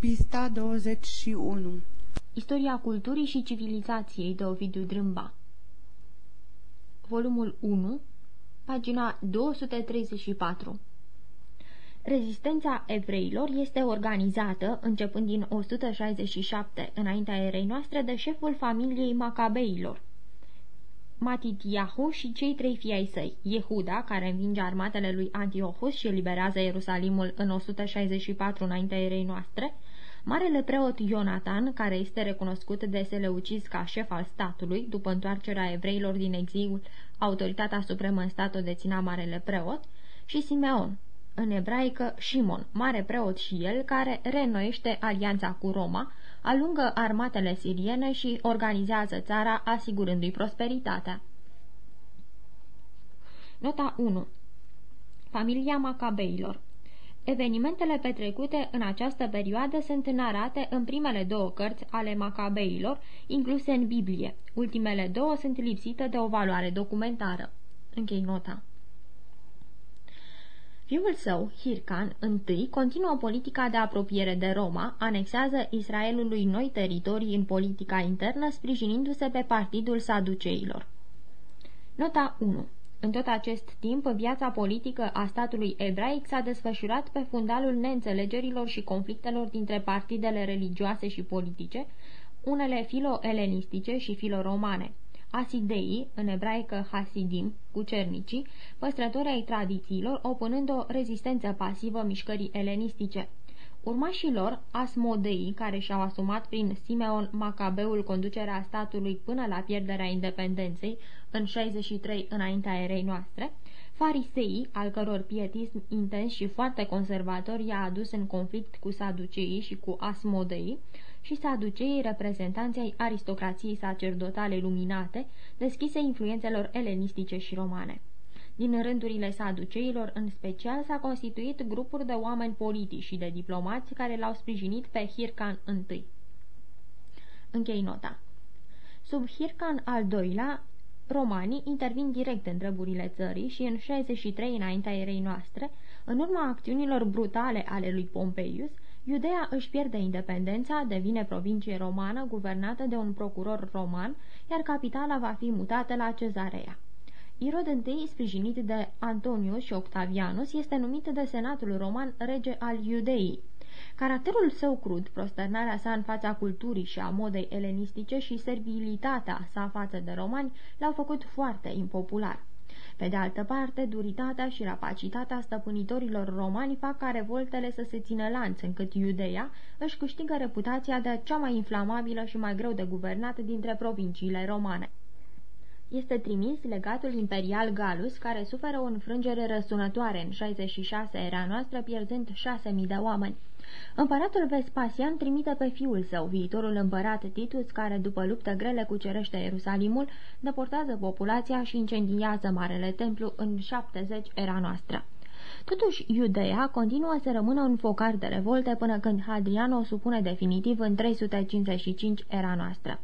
Pista 21 Istoria culturii și civilizației de Ovidiu Drâmba. Volumul 1 Pagina 234 Rezistența evreilor este organizată, începând din 167 înaintea erei noastre, de șeful familiei Macabeilor, Matitiahu și cei trei fii ai săi, Yehuda, care învinge armatele lui Antiochus și eliberează Ierusalimul în 164 înaintea erei noastre, Marele preot Ionatan, care este recunoscut de Seleucis ca șef al statului, după întoarcerea evreilor din exil, autoritatea supremă în stat o deținea Marele preot, și Simeon, în ebraică Shimon, mare preot și el, care reînnoiește alianța cu Roma, alungă armatele siriene și organizează țara asigurându-i prosperitatea. Nota 1 Familia Macabeilor Evenimentele petrecute în această perioadă sunt narate în primele două cărți ale Macabeilor, incluse în Biblie. Ultimele două sunt lipsite de o valoare documentară. Închei nota. Fiul său, Hircan, întâi, continuă politica de apropiere de Roma, anexează Israelului noi teritorii în politica internă, sprijinindu-se pe partidul saduceilor. Nota 1 în tot acest timp, viața politică a statului ebraic s-a desfășurat pe fundalul neînțelegerilor și conflictelor dintre partidele religioase și politice, unele filo-elenistice și filo-romane. Asidei, în ebraică Hasidim, cu cernicii, păstrători ai tradițiilor, opunând o rezistență pasivă mișcării elenistice. Urmașii lor, Asmodei, care și-au asumat prin Simeon Macabeul conducerea statului până la pierderea independenței, în 63 înaintea erei noastre, farisei, al căror pietism intens și foarte conservator i-a adus în conflict cu saduceii și cu Asmodei, și saduceii reprezentanții aristocrației sacerdotale luminate, deschise influențelor elenistice și romane. Din rândurile saduceilor, în special, s-a constituit grupuri de oameni politici și de diplomați care l-au sprijinit pe Hircan I. Închei nota. Sub Hircan al doilea, romanii intervin direct în treburile țării și în 63 înaintea erei noastre, în urma acțiunilor brutale ale lui Pompeius, Iudea își pierde independența, devine provincie romană guvernată de un procuror roman, iar capitala va fi mutată la Cezarea. Irod I, sprijinit de Antonius și Octavianus, este numit de senatul roman rege al Iudeii. Caracterul său crud, prosternarea sa în fața culturii și a modei elenistice și servilitatea sa față de romani l-au făcut foarte impopular. Pe de altă parte, duritatea și rapacitatea stăpânitorilor romani fac ca revoltele să se țină lanț, încât Iudeia își câștigă reputația de cea mai inflamabilă și mai greu de guvernat dintre provinciile romane este trimis legatul imperial Galus, care suferă o înfrângere răsunătoare în 66 era noastră, pierzând 6.000 de oameni. Împăratul Vespasian trimite pe fiul său, viitorul împărat Titus, care după luptă grele cucerește Ierusalimul, deportează populația și incendiază Marele Templu în 70 era noastră. Totuși, Iudeea continuă să rămână un focar de revolte până când Hadrian o supune definitiv în 355 era noastră.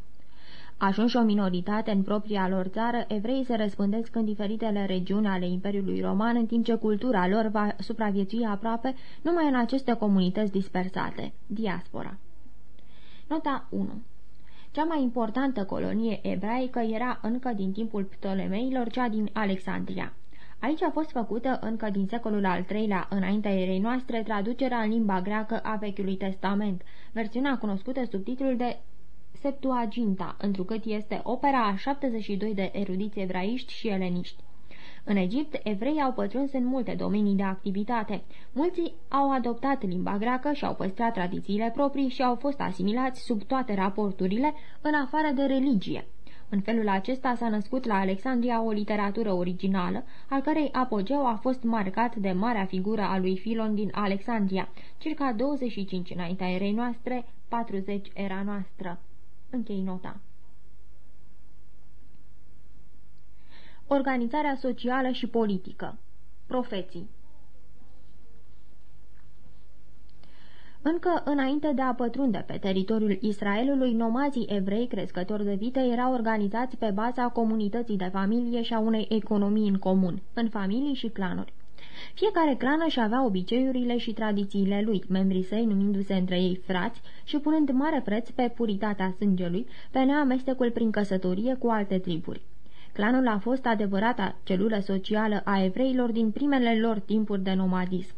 Ajunși o minoritate în propria lor țară, evreii se răspândesc în diferitele regiuni ale Imperiului Roman, în timp ce cultura lor va supraviețui aproape numai în aceste comunități dispersate, diaspora. Nota 1 cea mai importantă colonie ebraică era încă din timpul Ptolemeilor, cea din Alexandria. Aici a fost făcută încă din secolul al III-lea, înaintea erei noastre, traducerea în limba greacă a Vechiului Testament, versiunea cunoscută sub titlul de Septuaginta, întrucât este opera a 72 de erudiți evraiști și eleniști. În Egipt, evreii au pătruns în multe domenii de activitate. Mulți au adoptat limba greacă și au păstrat tradițiile proprii și au fost asimilați sub toate raporturile, în afară de religie. În felul acesta s-a născut la Alexandria o literatură originală, al cărei apogeu a fost marcat de marea figură a lui Filon din Alexandria, circa 25 înaintea erei noastre, 40 era noastră. Închei nota. Organizarea socială și politică Profeții Încă înainte de a pătrunde pe teritoriul Israelului, nomazii evrei crescători de vite erau organizați pe baza comunității de familie și a unei economii în comun, în familii și clanuri. Fiecare clan își avea obiceiurile și tradițiile lui, membrii săi numindu-se între ei frați și punând mare preț pe puritatea sângelui, pe neamestecul prin căsătorie cu alte triburi. Clanul a fost adevărata celulă socială a evreilor din primele lor timpuri de nomadism.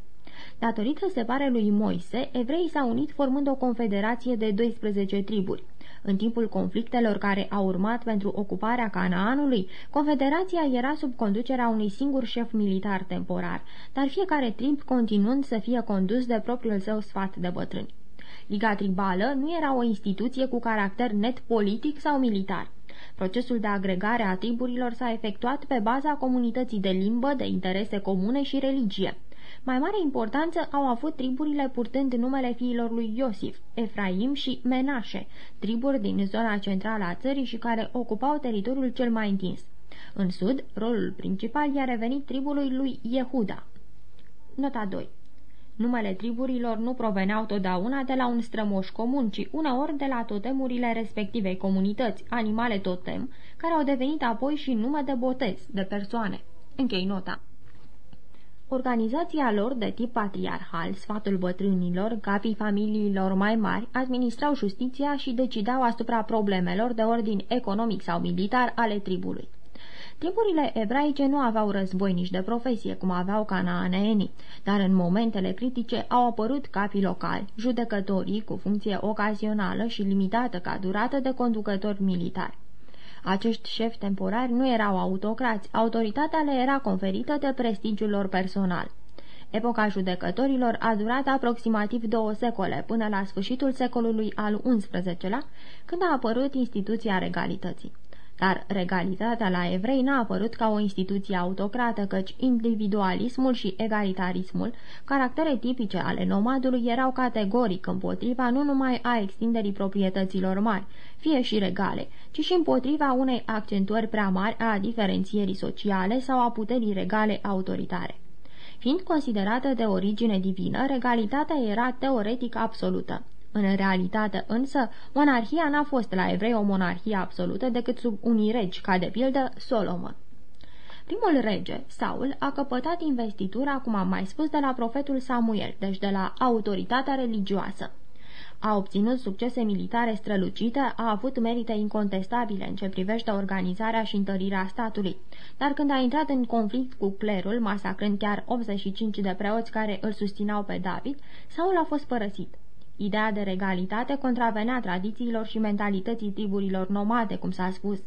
Datorită separe lui Moise, evreii s-au unit formând o confederație de 12 triburi. În timpul conflictelor care au urmat pentru ocuparea Canaanului, confederația era sub conducerea unui singur șef militar temporar, dar fiecare trib continuând să fie condus de propriul său sfat de bătrâni. Liga tribală nu era o instituție cu caracter net politic sau militar. Procesul de agregare a triburilor s-a efectuat pe baza comunității de limbă, de interese comune și religie. Mai mare importanță au avut triburile purtând numele fiilor lui Iosif, Efraim și Menașe, triburi din zona centrală a țării și care ocupau teritoriul cel mai întins. În sud, rolul principal i-a revenit tribului lui Yehuda. Nota 2 Numele triburilor nu proveneau totdeauna de la un strămoș comun, ci uneori de la totemurile respectivei comunități, animale totem, care au devenit apoi și nume de botez, de persoane. Închei nota. Organizația lor de tip patriarhal, sfatul bătrânilor, capii familiilor mai mari, administrau justiția și decidau asupra problemelor de ordin economic sau militar ale tribului. Triburile ebraice nu aveau război nici de profesie, cum aveau canaaneenii, dar în momentele critice au apărut capii locali, judecătorii cu funcție ocazională și limitată ca durată de conducători militari. Acești șefi temporari nu erau autocrați, autoritatea le era conferită de prestigiul lor personal. Epoca judecătorilor a durat aproximativ două secole, până la sfârșitul secolului al XI-lea, când a apărut instituția regalității. Dar regalitatea la evrei n-a apărut ca o instituție autocrată, căci individualismul și egalitarismul, caractere tipice ale nomadului, erau categoric împotriva nu numai a extinderii proprietăților mari, fie și regale, ci și împotriva unei accentuări prea mari a diferențierii sociale sau a puterii regale autoritare. Fiind considerată de origine divină, regalitatea era teoretic absolută. În realitate însă, monarhia n-a fost la evrei o monarhie absolută decât sub unii regi, ca de pildă Solomon. Primul rege, Saul, a căpătat investitura, cum am mai spus, de la profetul Samuel, deci de la autoritatea religioasă. A obținut succese militare strălucite, a avut merite incontestabile în ce privește organizarea și întărirea statului, dar când a intrat în conflict cu clerul, masacrând chiar 85 de preoți care îl susținau pe David, Saul a fost părăsit. Ideea de regalitate contravenea tradițiilor și mentalității triburilor nomade, cum s-a spus,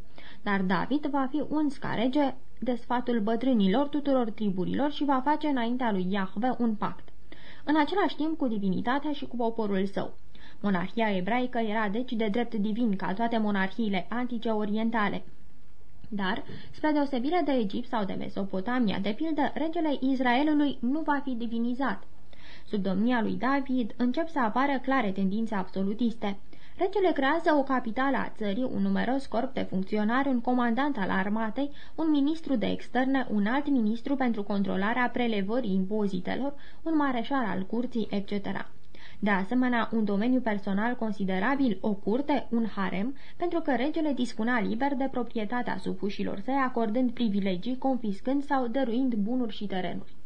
dar David va fi un scarege de sfatul bătrânilor tuturor triburilor și va face înaintea lui Iahve un pact. În același timp cu divinitatea și cu poporul său. Monarhia ebraică era deci de drept divin ca toate monarhiile antice orientale. Dar, spre deosebire de Egipt sau de Mesopotamia, de pildă, regele Israelului nu va fi divinizat. Sub domnia lui David încep să apară clare tendințe absolutiste. Regele creează o capitală a țării, un numeros corp de funcționari, un comandant al armatei, un ministru de externe, un alt ministru pentru controlarea prelevării impozitelor, un mareșal al curții, etc. De asemenea, un domeniu personal considerabil, o curte, un harem, pentru că regele dispunea liber de proprietatea supușilor săi, acordând privilegii, confiscând sau dăruind bunuri și terenuri.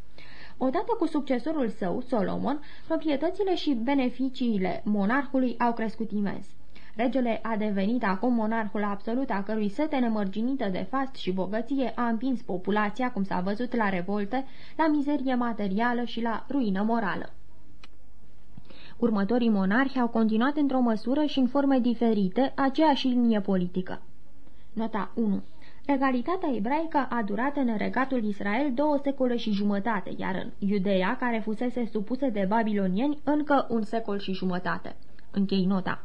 Odată cu succesorul său, Solomon, proprietățile și beneficiile monarhului au crescut imens. Regele a devenit acum monarhul absolut, a cărui sete nemărginită de fast și bogăție a împins populația, cum s-a văzut la revolte, la mizerie materială și la ruină morală. Următorii monarhi au continuat într-o măsură și în forme diferite aceeași linie politică. Nota 1 Egalitatea ebraică a durat în regatul Israel două secole și jumătate, iar în Iudeea, care fusese supusă de babilonieni, încă un secol și jumătate. Închei nota.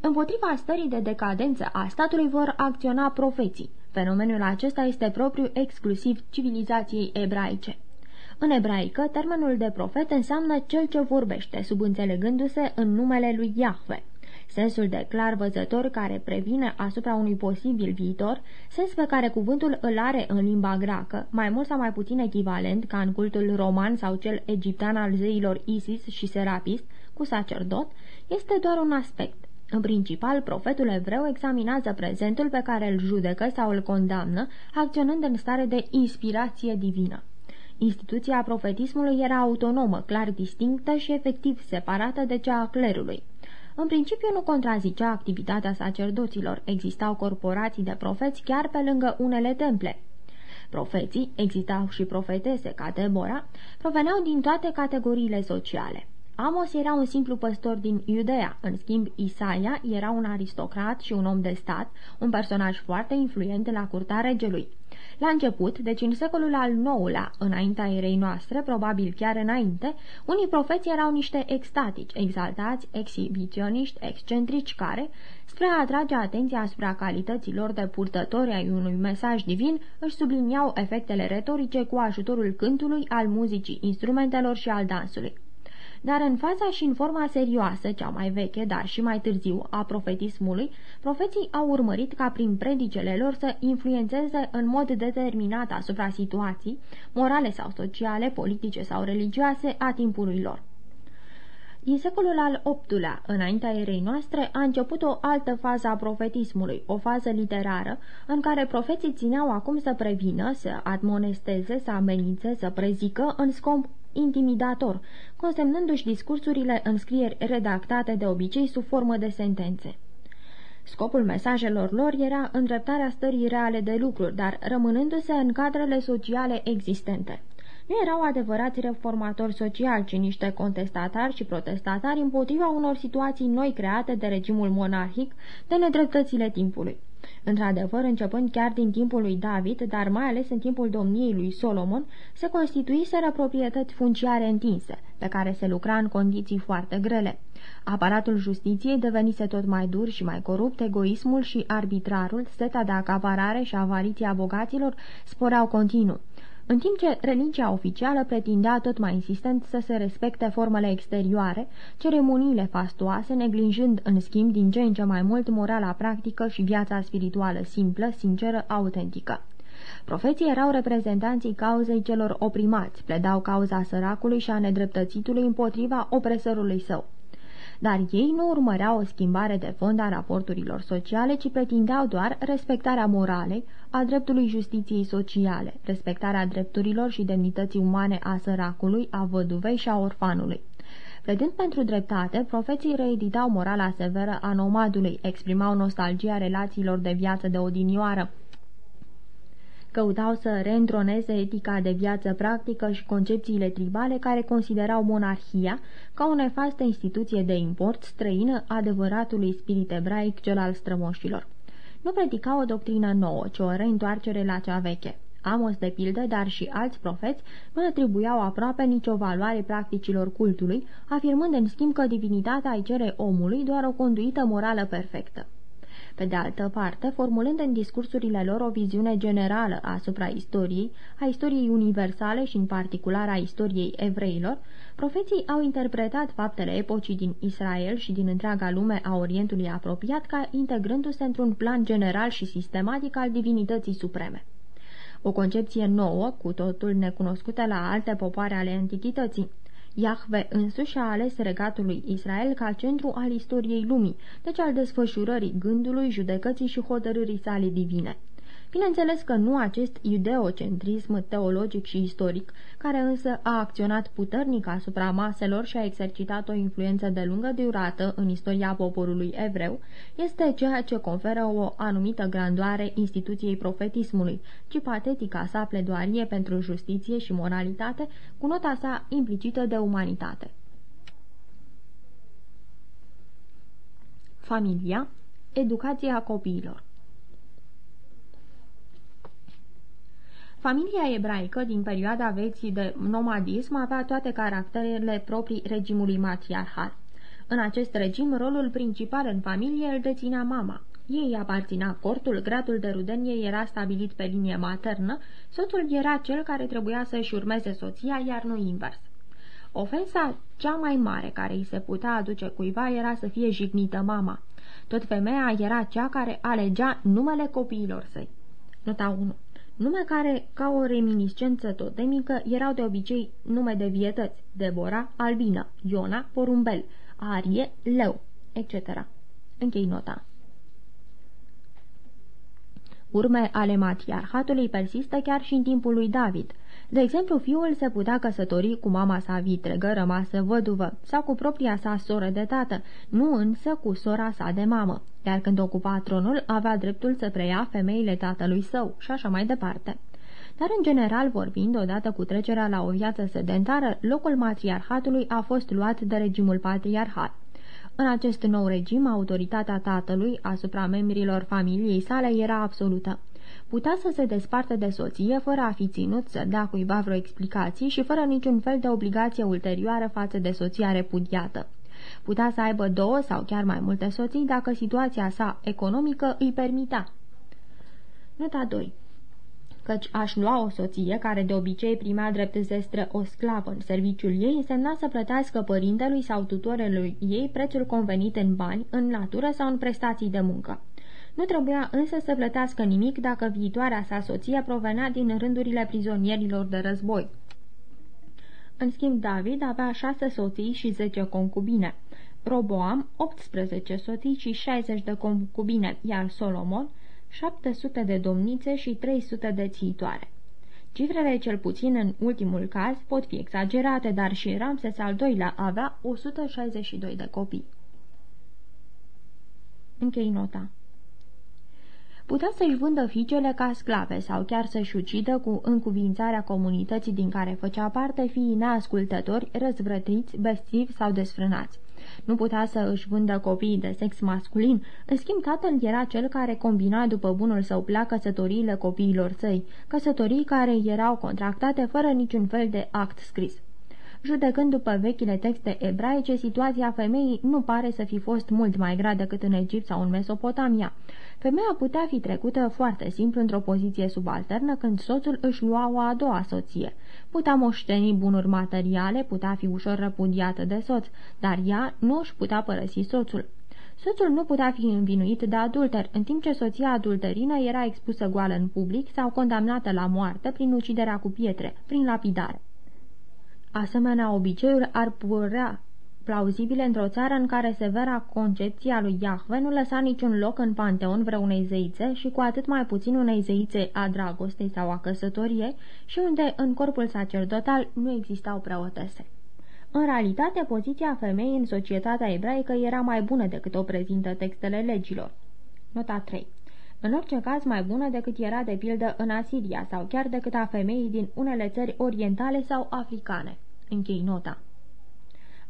Împotriva stării de decadență a statului vor acționa profeții. Fenomenul acesta este propriu exclusiv civilizației ebraice. În ebraică, termenul de profet înseamnă cel ce vorbește, subînțelegându-se în numele lui Iahve sensul de clar văzător care previne asupra unui posibil viitor, sens pe care cuvântul îl are în limba greacă, mai mult sau mai puțin echivalent ca în cultul roman sau cel egiptean al zeilor Isis și Serapis, cu sacerdot, este doar un aspect. În principal, profetul evreu examinează prezentul pe care îl judecă sau îl condamnă, acționând în stare de inspirație divină. Instituția profetismului era autonomă, clar distinctă și efectiv separată de cea a clerului. În principiu nu contrazicea activitatea sacerdoților, existau corporații de profeți chiar pe lângă unele temple. Profeții, existau și profetese ca Deborah, proveneau din toate categoriile sociale. Amos era un simplu păstor din Iudea, în schimb Isaia era un aristocrat și un om de stat, un personaj foarte influent la curtea regelui. La început, deci în secolul al IX-lea, înaintea erei noastre, probabil chiar înainte, unii profeți erau niște extatici, exaltați, exhibiționiști, excentrici care, spre a atrage atenția asupra calităților de purtători ai unui mesaj divin, își subliniau efectele retorice cu ajutorul cântului, al muzicii, instrumentelor și al dansului dar în fața și în forma serioasă, cea mai veche, dar și mai târziu, a profetismului, profeții au urmărit ca prin predicele lor să influențeze în mod determinat asupra situații, morale sau sociale, politice sau religioase, a timpului lor. Din secolul al VIII-lea, înaintea erei noastre, a început o altă fază a profetismului, o fază literară, în care profeții țineau acum să prevină, să admonesteze, să amenințe, să prezică în scop intimidator, consemnându-și discursurile în scrieri redactate de obicei sub formă de sentențe. Scopul mesajelor lor era îndreptarea stării reale de lucruri, dar rămânându-se în cadrele sociale existente. Nu erau adevărați reformatori sociali, ci niște contestatari și protestatari împotriva unor situații noi create de regimul monarhic, de nedreptățile timpului. Într-adevăr, începând chiar din timpul lui David, dar mai ales în timpul domniei lui Solomon, se constituiseră proprietăți funciare întinse, pe care se lucra în condiții foarte grele. Aparatul justiției devenise tot mai dur și mai corupt, egoismul și arbitrarul, seta de acaparare și avariția bogaților sporeau continuu în timp ce religia oficială pretindea tot mai insistent să se respecte formele exterioare, ceremoniile fastoase, neglijând în schimb din ce în ce mai mult morala practică și viața spirituală simplă, sinceră, autentică. Profeții erau reprezentanții cauzei celor oprimați, pledau cauza săracului și a nedreptățitului împotriva opresorului său dar ei nu urmăreau o schimbare de fond a raporturilor sociale, ci pretindeau doar respectarea moralei, a dreptului justiției sociale, respectarea drepturilor și demnității umane a săracului, a văduvei și a orfanului. Pledând pentru dreptate, profeții reeditau morala severă a nomadului, exprimau nostalgia relațiilor de viață de odinioară, căutau să reîntroneze etica de viață practică și concepțiile tribale care considerau monarhia ca o nefastă instituție de import străină adevăratului spirit ebraic cel al strămoșilor. Nu predica o doctrină nouă, ci o reîntoarcere la cea veche. Amos, de pildă, dar și alți profeți, nu atribuiau aproape nicio valoare practicilor cultului, afirmând în schimb că divinitatea îi cere omului doar o conduită morală perfectă. Pe de altă parte, formulând în discursurile lor o viziune generală asupra istoriei, a istoriei universale și în particular a istoriei evreilor, profeții au interpretat faptele epocii din Israel și din întreaga lume a Orientului apropiat ca integrându-se într-un plan general și sistematic al divinității supreme. O concepție nouă, cu totul necunoscută la alte popoare ale antichității. Iahve însuși a ales regatul lui Israel ca centru al istoriei lumii, deci al desfășurării gândului, judecății și hotărârii sale divine. Bineînțeles că nu acest ideocentrism teologic și istoric, care însă a acționat puternic asupra maselor și a exercitat o influență de lungă durată în istoria poporului evreu, este ceea ce conferă o anumită grandoare instituției profetismului, ci patetica sa pledoarie pentru justiție și moralitate, cu nota sa implicită de umanitate. Familia, educația copiilor Familia ebraică din perioada veții de nomadism avea toate caracterele proprii regimului matriarhal. În acest regim, rolul principal în familie îl deținea mama. Ei aparținea cortul, gradul de rudenie era stabilit pe linie maternă, soțul era cel care trebuia să-și urmeze soția, iar nu invers. Ofensa cea mai mare care îi se putea aduce cuiva era să fie jignită mama. Tot femeia era cea care alegea numele copiilor săi. Nota 1 nume care, ca o reminiscență totemică, erau de obicei nume de vietăți, Debora, Albina, Iona, Porumbel, Arie, Leu, etc. Închei nota. Urme ale matriarhatului persistă chiar și în timpul lui David. De exemplu, fiul se putea căsători cu mama sa vitregă, rămasă văduvă, sau cu propria sa soră de tată, nu însă cu sora sa de mamă, iar când ocupa tronul, avea dreptul să preia femeile tatălui său și așa mai departe. Dar, în general vorbind, odată cu trecerea la o viață sedentară, locul matriarhatului a fost luat de regimul patriarhat. În acest nou regim, autoritatea tatălui asupra membrilor familiei sale era absolută. Putea să se desparte de soție fără a fi ținut să dea cuiva vreo explicație și fără niciun fel de obligație ulterioară față de soția repudiată. Putea să aibă două sau chiar mai multe soții dacă situația sa economică îi permita. Nota 2 căci aș lua o soție care de obicei primea drept zestră o sclavă în serviciul ei, însemna să plătească părintelui sau tutorelui ei prețul convenit în bani, în natură sau în prestații de muncă. Nu trebuia însă să plătească nimic dacă viitoarea sa soție provenea din rândurile prizonierilor de război. În schimb, David avea șase soții și zece concubine. Roboam, 18 soții și 60 de concubine, iar Solomon, 700 de domnițe și 300 de țitoare. Cifrele, cel puțin în ultimul caz, pot fi exagerate, dar și Ramses al II-lea avea 162 de copii. Închei nota. Putea să-și vândă fiicele ca sclave sau chiar să-și ucidă cu încuvințarea comunității din care făcea parte fiii neascultători, răzvrătiți, bestivi sau desfrânați. Nu putea să își vândă copiii de sex masculin, în schimb tatăl era cel care combina după bunul său plac căsătoriile copiilor săi, căsătorii care erau contractate fără niciun fel de act scris. Judecând după vechile texte ebraice, situația femeii nu pare să fi fost mult mai grea decât în Egipt sau în Mesopotamia. Femeia putea fi trecută foarte simplu într-o poziție subalternă când soțul își lua o a doua soție. Putea moșteni bunuri materiale, putea fi ușor răpudiată de soț, dar ea nu își putea părăsi soțul. Soțul nu putea fi învinuit de adulter, în timp ce soția adulterină era expusă goală în public sau condamnată la moarte prin uciderea cu pietre, prin lapidare. Asemenea obiceiuri ar părea plauzibile într-o țară în care severa concepția lui Iahve nu lăsa niciun loc în panteon vreunei zeițe și cu atât mai puțin unei zeițe a dragostei sau a căsătoriei și unde în corpul sacerdotal nu existau preotese. În realitate, poziția femeii în societatea ebraică era mai bună decât o prezintă textele legilor. Nota 3 în orice caz mai bună decât era de pildă în Asiria sau chiar decât a femeii din unele țări orientale sau africane. Închei nota.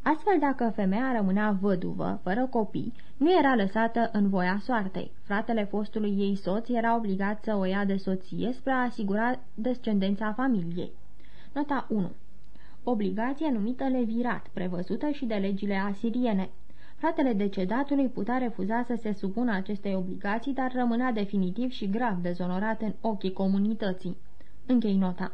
Astfel, dacă femeia rămânea văduvă, fără copii, nu era lăsată în voia soartei. Fratele fostului ei soț era obligat să o ia de soție spre a asigura descendența familiei. Nota 1 Obligație numită levirat, prevăzută și de legile asiriene. Fratele decedatului putea refuza să se supună acestei obligații, dar rămânea definitiv și grav dezonorat în ochii comunității. Închei nota.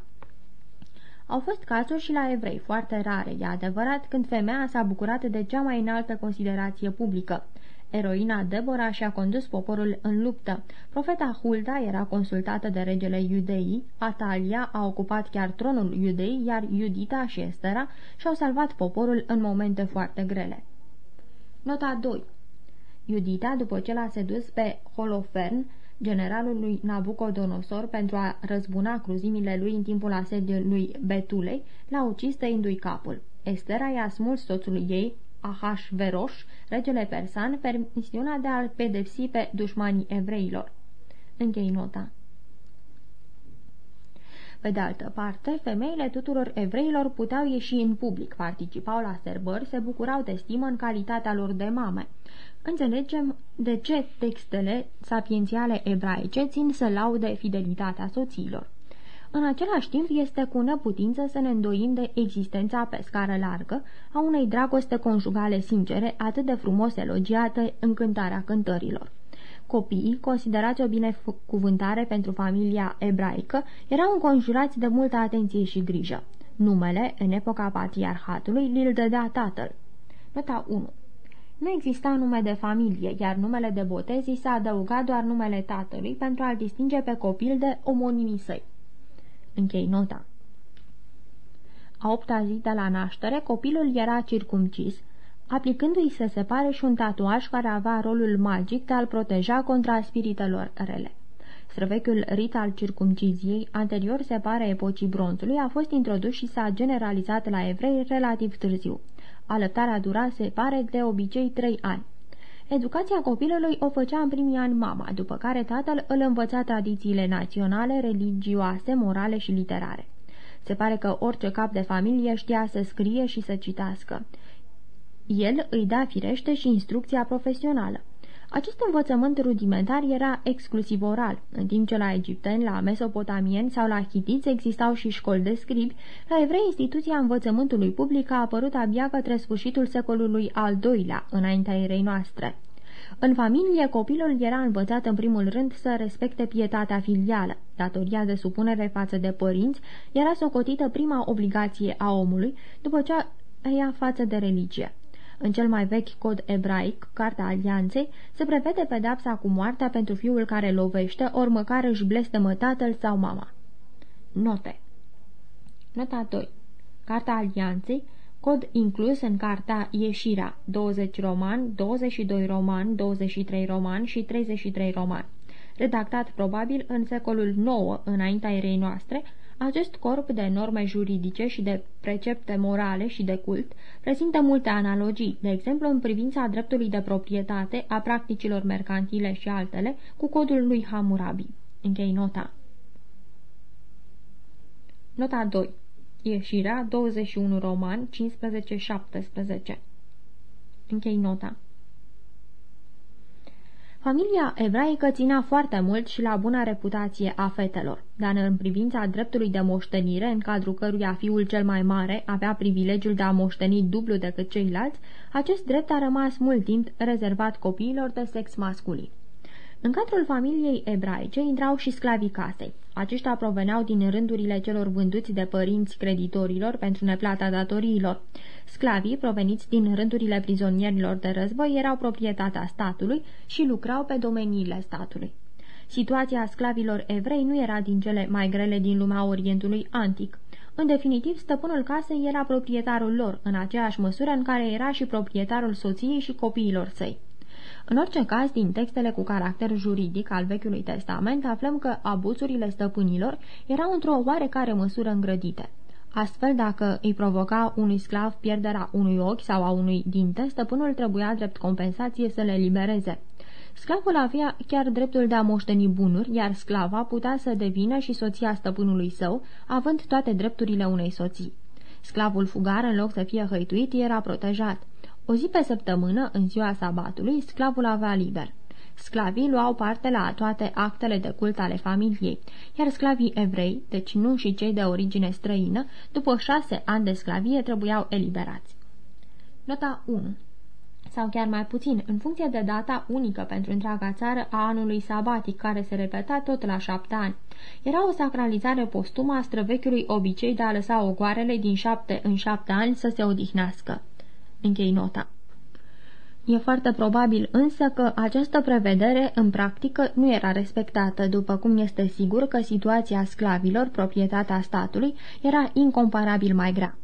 Au fost cazuri și la evrei, foarte rare, e adevărat, când femeia s-a bucurat de cea mai înaltă considerație publică. Eroina Deborah și-a condus poporul în luptă. Profeta Hulda era consultată de regele iudeii, Atalia a ocupat chiar tronul iudei, iar Iudita și Estera și-au salvat poporul în momente foarte grele. Nota 2 Iudita, după ce l-a sedus pe Holofern, generalul lui Nabucodonosor, pentru a răzbuna cruzimile lui în timpul asediului lui Betulei, l-a ucis tăindu-i capul. Estera i-a smuls soțului ei, Ahasveroș, regele persan, permisiunea de a-l pedepsi pe dușmanii evreilor. Închei nota. Pe de altă parte, femeile tuturor evreilor puteau ieși în public, participau la serbări, se bucurau de stimă în calitatea lor de mame. Înțelegem de ce textele sapiențiale ebraice țin să laude fidelitatea soțiilor. În același timp, este cu neputință să ne îndoim de existența pe scară largă a unei dragoste conjugale sincere, atât de frumos elogiate în cântarea cântărilor. Copiii, considerați o binecuvântare pentru familia ebraică, erau înconjurați de multă atenție și grijă. Numele, în epoca patriarhatului, li-l dădea tatăl. Nota 1 nu exista nume de familie, iar numele de botez s-a adăugat doar numele tatălui pentru a-l distinge pe copil de omonimii săi. Închei nota. A opta zi de la naștere, copilul era circumcis, aplicându-i să separe și un tatuaj care avea rolul magic de a-l proteja contra spiritelor rele. Străvechiul rit al circumciziei, anterior se pare epocii bronzului, a fost introdus și s-a generalizat la evrei relativ târziu. Alăptarea dura, se pare, de obicei trei ani. Educația copilului o făcea în primii ani mama, după care tatăl îl învăța tradițiile naționale, religioase, morale și literare. Se pare că orice cap de familie știa să scrie și să citească. El îi da firește și instrucția profesională. Acest învățământ rudimentar era exclusiv oral, în timp ce la egipteni, la mesopotamieni sau la hitiți existau și școli de scribi, la evrei instituția învățământului public a apărut abia către sfârșitul secolului al doilea, înaintea erei noastre. În familie, copilul era învățat în primul rând să respecte pietatea filială. Datoria de supunere față de părinți era socotită prima obligație a omului, după ce ea față de religie. În cel mai vechi cod ebraic, Carta Alianței, se prevede pedapsa cu moartea pentru fiul care lovește, ori măcar își blestemă tatăl sau mama. Note Nota 2 Carta Alianței, cod inclus în Carta Ieșirea, 20 roman, 22 roman, 23 roman și 33 roman. Redactat probabil în secolul IX înaintea erei noastre, acest corp de norme juridice și de precepte morale și de cult prezintă multe analogii, de exemplu în privința dreptului de proprietate, a practicilor mercantile și altele, cu codul lui Hammurabi. Închei nota. Nota 2. Ieșirea 21 roman 15-17 Închei nota. Familia ebraică ținea foarte mult și la buna reputație a fetelor, dar în privința dreptului de moștenire, în cadrul căruia fiul cel mai mare avea privilegiul de a moșteni dublu decât ceilalți, acest drept a rămas mult timp rezervat copiilor de sex masculin. În cadrul familiei ebraice intrau și sclavii casei. Aceștia proveneau din rândurile celor vânduți de părinți creditorilor pentru neplata datoriilor. Sclavii, proveniți din rândurile prizonierilor de război, erau proprietatea statului și lucrau pe domeniile statului. Situația sclavilor evrei nu era din cele mai grele din lumea Orientului antic. În definitiv, stăpânul casei era proprietarul lor, în aceeași măsură în care era și proprietarul soției și copiilor săi. În orice caz, din textele cu caracter juridic al Vechiului Testament, aflăm că abuzurile stăpânilor erau într-o oarecare măsură îngrădite. Astfel, dacă îi provoca unui sclav pierderea unui ochi sau a unui dinte, stăpânul trebuia drept compensație să le libereze. Sclavul avea chiar dreptul de a moșteni bunuri, iar sclava putea să devină și soția stăpânului său, având toate drepturile unei soții. Sclavul fugar, în loc să fie hăituit, era protejat. O zi pe săptămână, în ziua sabatului, sclavul avea liber. Sclavii luau parte la toate actele de cult ale familiei, iar sclavii evrei, deci nu și cei de origine străină, după șase ani de sclavie trebuiau eliberați. Nota 1 sau chiar mai puțin, în funcție de data unică pentru întreaga țară a anului sabatic, care se repeta tot la șapte ani. Era o sacralizare postumă a străvechiului obicei de a lăsa ogoarele din șapte în șapte ani să se odihnească. Închei nota. E foarte probabil însă că această prevedere în practică nu era respectată, după cum este sigur că situația sclavilor, proprietatea statului, era incomparabil mai grea.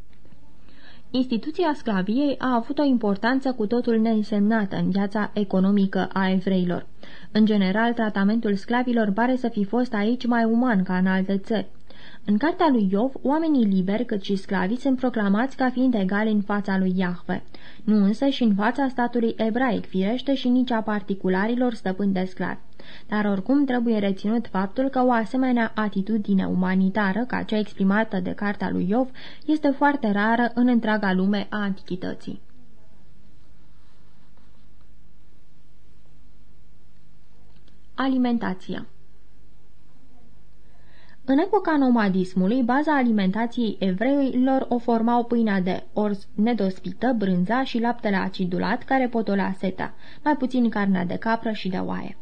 Instituția sclaviei a avut o importanță cu totul neînsemnată în viața economică a evreilor. În general, tratamentul sclavilor pare să fi fost aici mai uman ca în alte țări. În cartea lui Iov, oamenii liberi cât și sclavii sunt proclamați ca fiind egali în fața lui Iahve, nu însă și în fața statului ebraic, firește și nici a particularilor stăpâni de sclavi. Dar oricum trebuie reținut faptul că o asemenea atitudine umanitară, ca cea exprimată de cartea lui Iov, este foarte rară în întreaga lume a antichității. Alimentația în epoca nomadismului, baza alimentației evreilor o formau pâinea de orz nedospită, brânza și laptele acidulat care potolea seta, mai puțin carnea de capră și de oaie.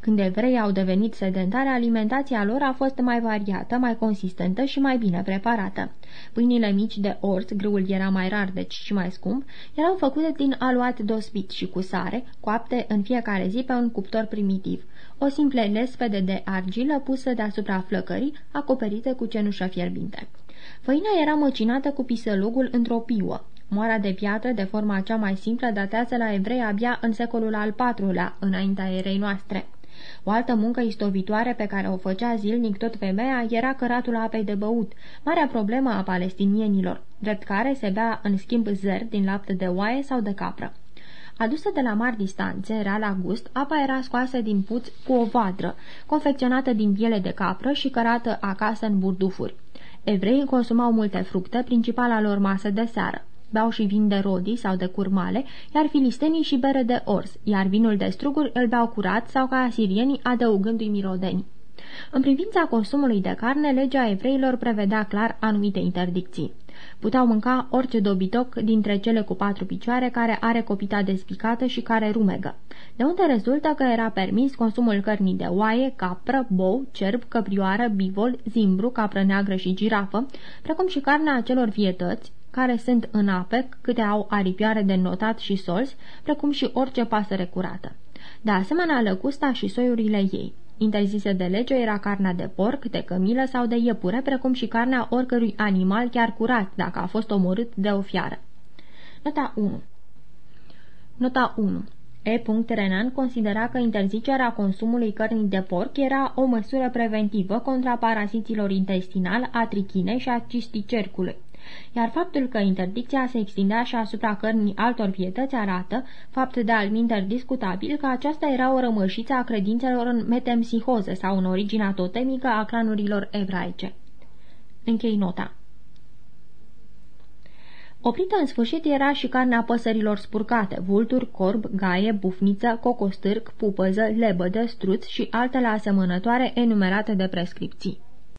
Când evreii au devenit sedentare, alimentația lor a fost mai variată, mai consistentă și mai bine preparată. Pâinile mici de orz, grâul era mai rar, deci și mai scump, erau făcute din aluat dospit și cu sare, coapte în fiecare zi pe un cuptor primitiv o simple lespede de argilă pusă deasupra flăcării, acoperită cu cenușă fierbinte. Făina era măcinată cu pisălugul într-o piuă. Moara de piatră, de forma cea mai simplă, datează la evrei abia în secolul al IV-lea, înaintea erei noastre. O altă muncă istovitoare pe care o făcea zilnic tot femeia era căratul apei de băut, marea problemă a palestinienilor, drept care se bea în schimb zer din lapte de oaie sau de capră. Adusă de la mari distanțe, era la gust, apa era scoasă din puț cu o vadră, confecționată din piele de capră și cărată acasă în burdufuri. Evreii consumau multe fructe, principala lor masă de seară. Beau și vin de rodii sau de curmale, iar filistenii și bere de ors, iar vinul de struguri îl beau curat sau ca asirienii adăugându-i mirodeni. În privința consumului de carne, legea evreilor prevedea clar anumite interdicții. Puteau mânca orice dobitoc dintre cele cu patru picioare care are copita despicată și care rumegă. De unde rezultă că era permis consumul cărnii de oaie, capră, bou, cerb, căprioară, bivol, zimbru, capră neagră și girafă, precum și carnea acelor vietăți, care sunt în ape, câte au aripioare de notat și solzi, precum și orice pasăre curată. De asemenea, lăcusta și soiurile ei. Interzisă de lege era carnea de porc, de cămilă sau de iepure, precum și carnea oricărui animal chiar curat, dacă a fost omorât de o fiară. Nota 1 Nota 1 E. Renan considera că interzicerea consumului cărnii de porc era o măsură preventivă contra paraziților intestinali, a trichinei și a cisticercului iar faptul că interdicția se extindea și asupra cărnii altor vietăți arată, fapt de alminter discutabil, că aceasta era o rămășiță a credințelor în metempsihoză sau în originea totemică a clanurilor evraice. Închei nota. Oprită în sfârșit era și carnea păsărilor spurcate, vulturi, corb, gaie, bufniță, cocostârc, pupăză, lebădă, struț și altele asemănătoare enumerate de prescripții.